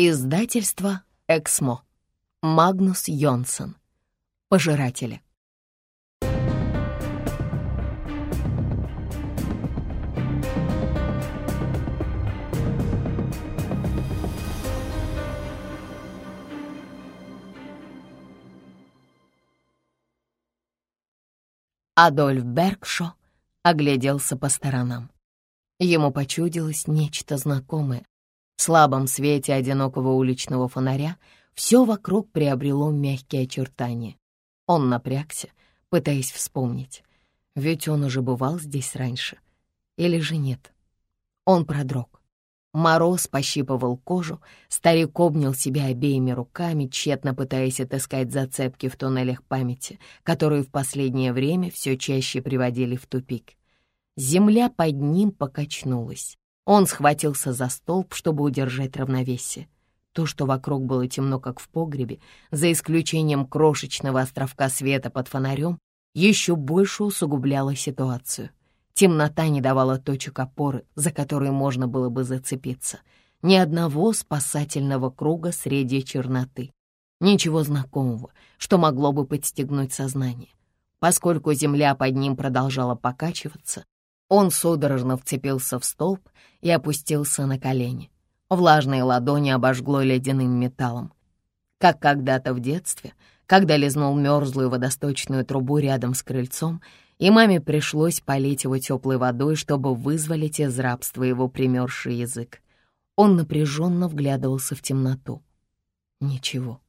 Издательство «Эксмо». Магнус Йонсон. Пожиратели. Адольф Бергшо огляделся по сторонам. Ему почудилось нечто знакомое. В слабом свете одинокого уличного фонаря все вокруг приобрело мягкие очертания. Он напрягся, пытаясь вспомнить. Ведь он уже бывал здесь раньше. Или же нет? Он продрог. Мороз пощипывал кожу, старик обнял себя обеими руками, тщетно пытаясь отыскать зацепки в туннелях памяти, которые в последнее время все чаще приводили в тупик. Земля под ним покачнулась. Он схватился за столб, чтобы удержать равновесие. То, что вокруг было темно, как в погребе, за исключением крошечного островка света под фонарем, еще больше усугубляло ситуацию. Темнота не давала точек опоры, за которые можно было бы зацепиться. Ни одного спасательного круга среди черноты. Ничего знакомого, что могло бы подстегнуть сознание. Поскольку земля под ним продолжала покачиваться, он судорожно вцепился в столб и опустился на колени. Влажные ладони обожгло ледяным металлом. Как когда-то в детстве, когда лизнул мерзлую водосточную трубу рядом с крыльцом и маме пришлось полить его теплой водой, чтобы вызволить из рабства его примерзший язык. Он напряженно вглядывался в темноту. Ничего.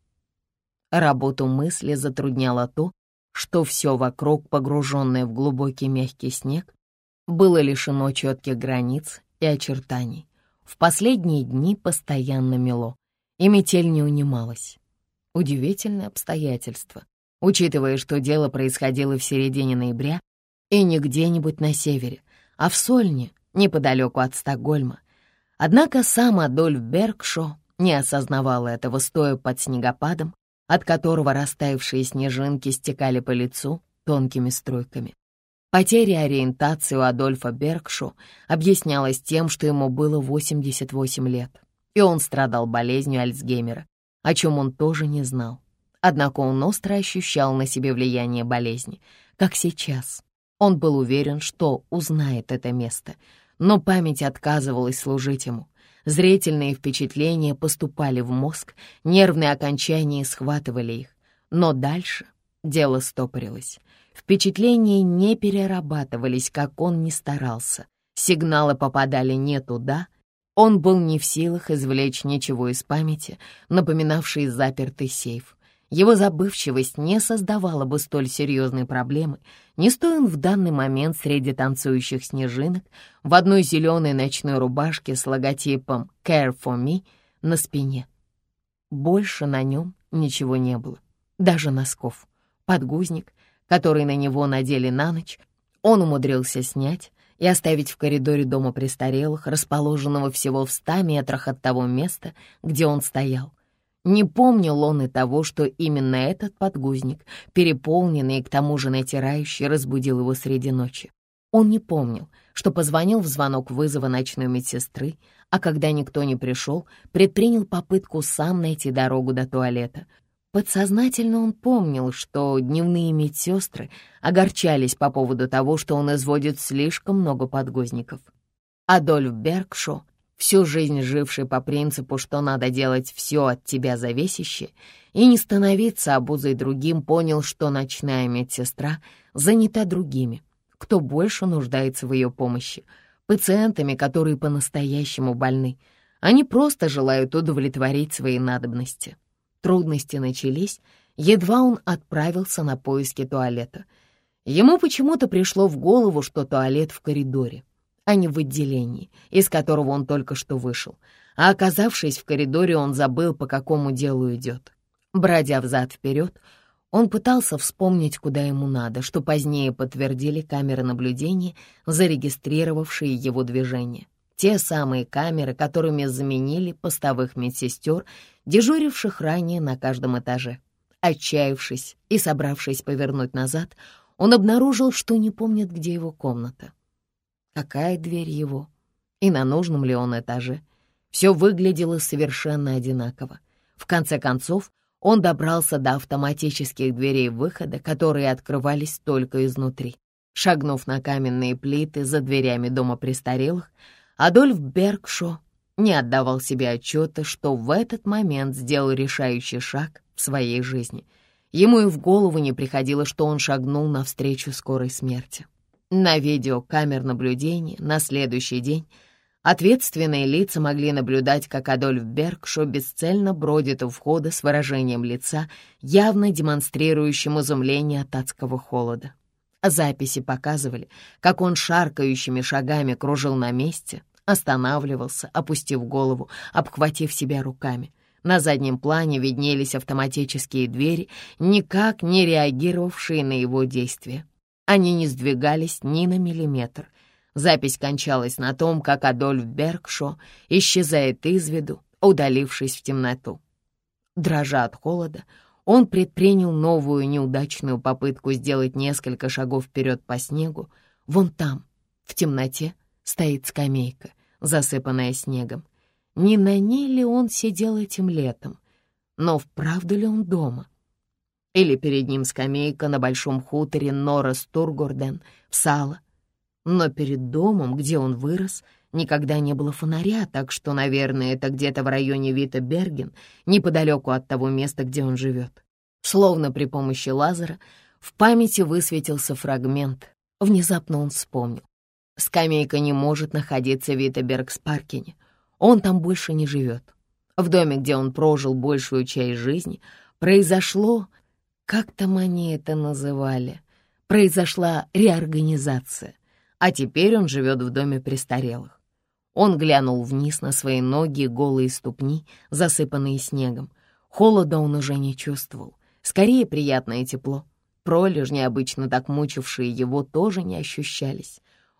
Работу мысли затрудняло то, что все вокруг, погруженное в глубокий мягкий снег, было лишено четких границ и очертаний. В последние дни постоянно мело, и метель не унималась. Удивительное обстоятельство, учитывая, что дело происходило в середине ноября и не где-нибудь на севере, а в Сольне, неподалеку от Стокгольма. Однако сам Адольф Бергшо не осознавал этого, стоя под снегопадом, от которого растаявшие снежинки стекали по лицу тонкими струйками. Потеря ориентации у Адольфа Бергшо объяснялась тем, что ему было 88 лет, и он страдал болезнью Альцгеймера, о чем он тоже не знал. Однако он остро ощущал на себе влияние болезни, как сейчас. Он был уверен, что узнает это место, но память отказывалась служить ему. Зрительные впечатления поступали в мозг, нервные окончания схватывали их. Но дальше дело стопорилось. Впечатления не перерабатывались, как он ни старался. Сигналы попадали не туда — он был не в силах извлечь ничего из памяти, напоминавший запертый сейф. Его забывчивость не создавала бы столь серьезной проблемы, не стоя в данный момент среди танцующих снежинок в одной зеленой ночной рубашке с логотипом «Care for me» на спине. Больше на нем ничего не было, даже носков. Подгузник, который на него надели на ночь, он умудрился снять, и оставить в коридоре дома престарелых, расположенного всего в ста метрах от того места, где он стоял. Не помнил он и того, что именно этот подгузник, переполненный и к тому же натирающий, разбудил его среди ночи. Он не помнил, что позвонил в звонок вызова ночной медсестры, а когда никто не пришел, предпринял попытку сам найти дорогу до туалета — Подсознательно он помнил, что дневные медсестры огорчались по поводу того, что он изводит слишком много подгузников. Адольф Бергшо, всю жизнь живший по принципу, что надо делать все от тебя зависящее, и не становиться обузой другим, понял, что ночная медсестра занята другими, кто больше нуждается в ее помощи, пациентами, которые по-настоящему больны. Они просто желают удовлетворить свои надобности. Трудности начались, едва он отправился на поиски туалета. Ему почему-то пришло в голову, что туалет в коридоре, а не в отделении, из которого он только что вышел. А оказавшись в коридоре, он забыл, по какому делу идет. Бродя взад-вперед, он пытался вспомнить, куда ему надо, что позднее подтвердили камеры наблюдения, зарегистрировавшие его движение. Те самые камеры, которыми заменили постовых медсестер, дежуривших ранее на каждом этаже. Отчаявшись и собравшись повернуть назад, он обнаружил, что не помнит, где его комната. Какая дверь его? И на нужном ли он этаже? Все выглядело совершенно одинаково. В конце концов, он добрался до автоматических дверей выхода, которые открывались только изнутри. Шагнув на каменные плиты за дверями дома престарелых, Адольф Бергшо не отдавал себе отчета, что в этот момент сделал решающий шаг в своей жизни. Ему и в голову не приходило, что он шагнул навстречу скорой смерти. На видео камер наблюдения на следующий день ответственные лица могли наблюдать, как Адольф Бергшо бесцельно бродит у входа с выражением лица, явно демонстрирующим изумление от адского холода. Записи показывали, как он шаркающими шагами кружил на месте, останавливался, опустив голову, обхватив себя руками. На заднем плане виднелись автоматические двери, никак не реагировавшие на его действия. Они не сдвигались ни на миллиметр. Запись кончалась на том, как Адольф Бергшо исчезает из виду, удалившись в темноту. Дрожа от холода, он предпринял новую неудачную попытку сделать несколько шагов вперед по снегу. Вон там, в темноте, стоит скамейка, засыпанная снегом. Не на ней ли он сидел этим летом? Но вправду ли он дома? Или перед ним скамейка на большом хуторе Нора Стургорден в Сало? Но перед домом, где он вырос, никогда не было фонаря, так что, наверное, это где-то в районе Вита Берген, неподалеку от того места, где он живет. Словно при помощи лазера в памяти высветился фрагмент. Внезапно он вспомнил. Скамейка не может находиться в Витебергс-Паркине. Он там больше не живет. В доме, где он прожил большую часть жизни, произошло, как там они это называли, произошла реорганизация, а теперь он живет в доме престарелых. Он глянул вниз на свои ноги и голые ступни, засыпанные снегом. Холода он уже не чувствовал, скорее приятное тепло. Пролежни, обычно так мучившие его, тоже не ощущались.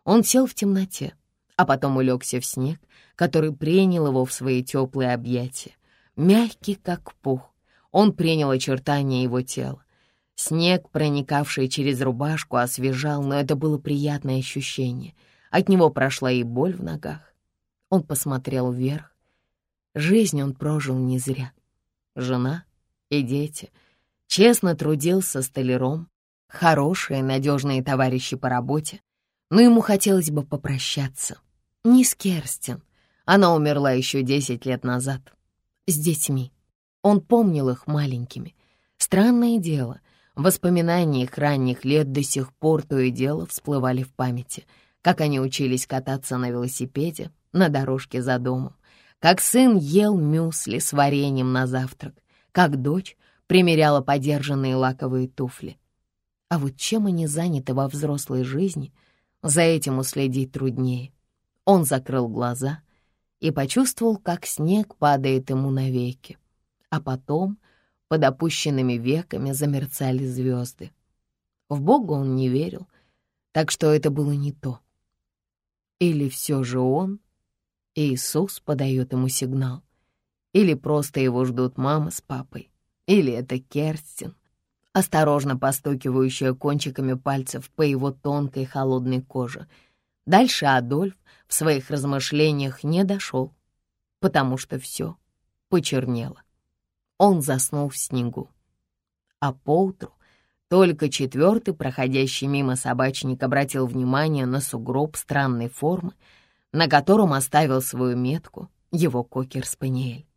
Он сел в темноте, а потом улегся в снег, который принял его в свои теплые объятия. Мягкий, как пух, он принял очертания его тела. Снег, проникавший через рубашку, освежал, но это было приятное ощущение. От него прошла и боль в ногах. Он посмотрел вверх. Жизнь он прожил не зря. Жена и дети. Честно трудился столяром. Хорошие, надежные товарищи по работе. Но ему хотелось бы попрощаться. Не с Керстин. Она умерла еще десять лет назад. С детьми. Он помнил их маленькими. Странное дело, воспоминания их ранних лет до сих пор то и дело всплывали в памяти, как они учились кататься на велосипеде на дорожке за домом, как сын ел мюсли с вареньем на завтрак, как дочь примеряла подержанные лаковые туфли. А вот чем они заняты во взрослой жизни, за этим уследить труднее. Он закрыл глаза и почувствовал, как снег падает ему на веки. А потом под опущенными веками замерцали звезды. В Бога он не верил, так что это было не то. Или все же он, Иисус, подает ему сигнал, или просто его ждут мама с папой, или это Керстин, осторожно постукивающая кончиками пальцев по его тонкой холодной коже. Дальше Адольф в своих размышлениях не дошел, потому что все почернело. Он заснул в снегу. А поутру только четвертый, проходящий мимо собачник, обратил внимание на сугроб странной формы, на котором оставил свою метку его кокер-спаниель.